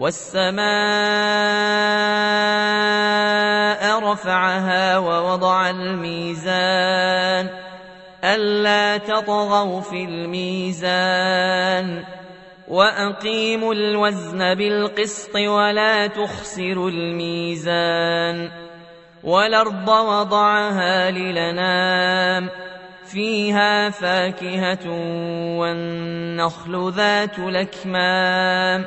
والسماء رفعها ووضع الميزان ألا تطغوا في الميزان وأقيموا الوزن بالقسط ولا تخسروا الميزان والأرض وضعها للنام فيها فاكهة والنخل ذات الأكمام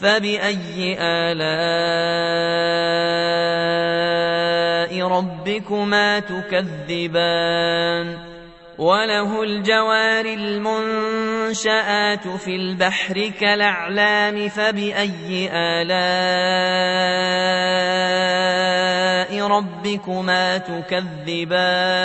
فبأي آلاء ربكما تكذبان وله الجوار المنشآت في البحر كالأعلام فبأي آلاء ربكما تكذبان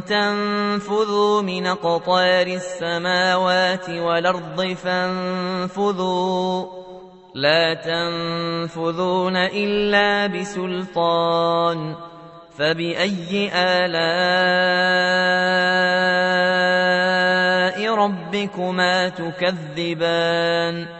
تنفذوا من قطار السماوات والأرض فانفذوا. لا تنفذون إلا بسلطان. فبأي آلاء ربكما تكذبان؟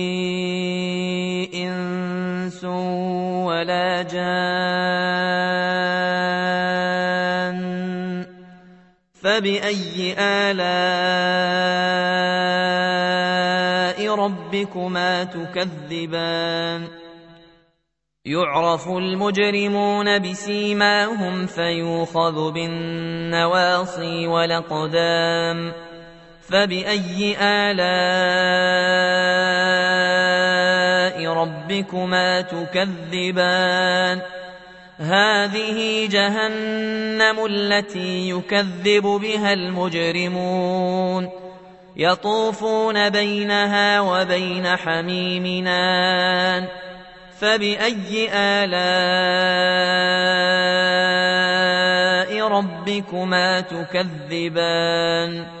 ولا جان فبأي آلاء ربكما تكذبان يعرف المجرمون بسيماهم فيوخذ بالنواصي والأقدام فبأي آلاء ربكما تكذبان. هذه جهنم التي يكذب بها المجرمون. يطوفون بينها وبين حميمنان. فبأي آلاء ربكما تكذبان؟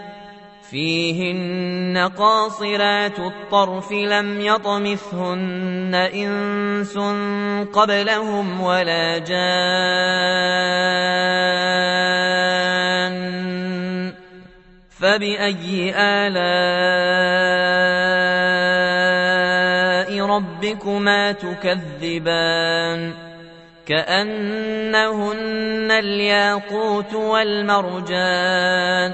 فيهن قاصرات الطرف لم يطمثهن إنس قبلهم ولا جان فبأي آلاء ربكما تكذبان كأنهن الياقوت والمرجان